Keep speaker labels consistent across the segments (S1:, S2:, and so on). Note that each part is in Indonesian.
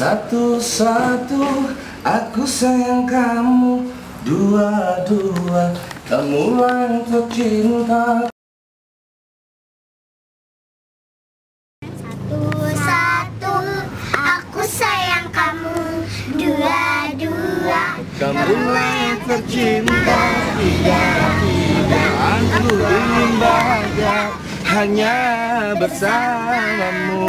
S1: Satu-satu aku sayang kamu. Dua-dua kamu yang tercinta
S2: Satu-satu aku sayang kamu. Dua-dua
S1: Kamu yang tercinta Tiga-tiga aku ingin bahagia Hanya bersamamu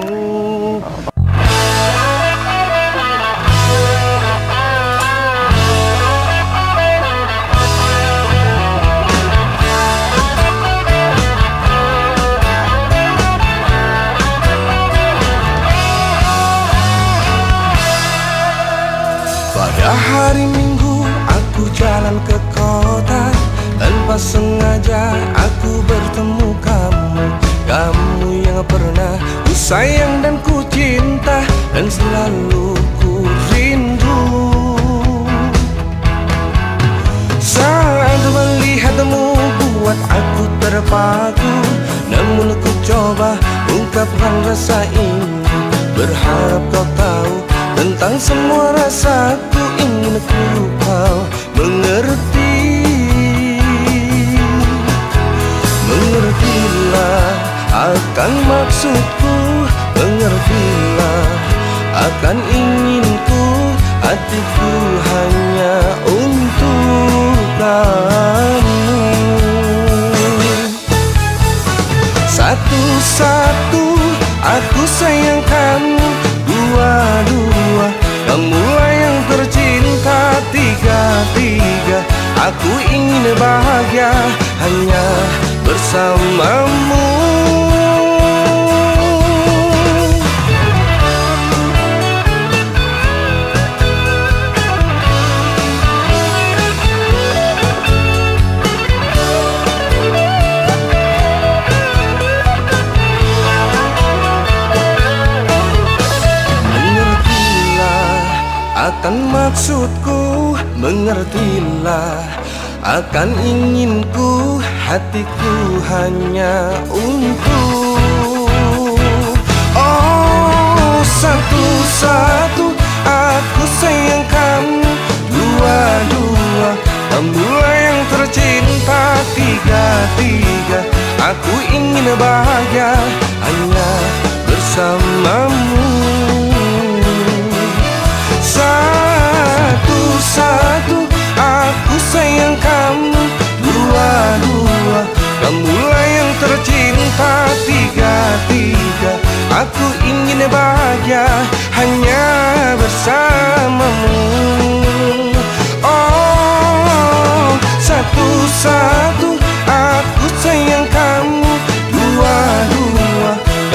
S1: Pada hari minggu aku jalan ke kota. Tanpa sengaja aku bertemu kamu. Kamu yang pernah ku sayang dan ku cinta. Dan selalu ku rindu. Saat melihatmu buat aku terpaku. Namun ku coba ungkapkan rasa ini Berharap kau tahu tentang semua rasaku Mengerti. Mengertilah akan maksudku Mengertilah akan inginku. Hatiku hanya untuk kamu. Satu-satu aku sayang kamu Hanya bersamamu. Mengertilah akan maksudku Mengertilah akan inginku Hatiku hanya untuk Oh satu-satu aku sayang kamu. Dua-dua kamulah yang tercinta Tiga-tiga. Aku ingin bahagia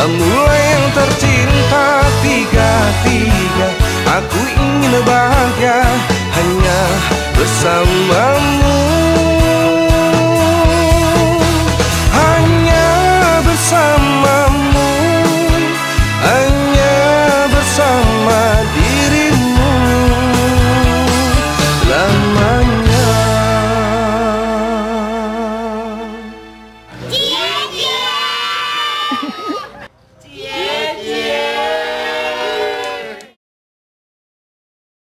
S1: Semua yang tercinta tiga-tiga. Aku ingin bahagia hanya bersamamu. Hanya bersamamu. Hanya bersama dirimu. Lamanya. Yeah, yeah!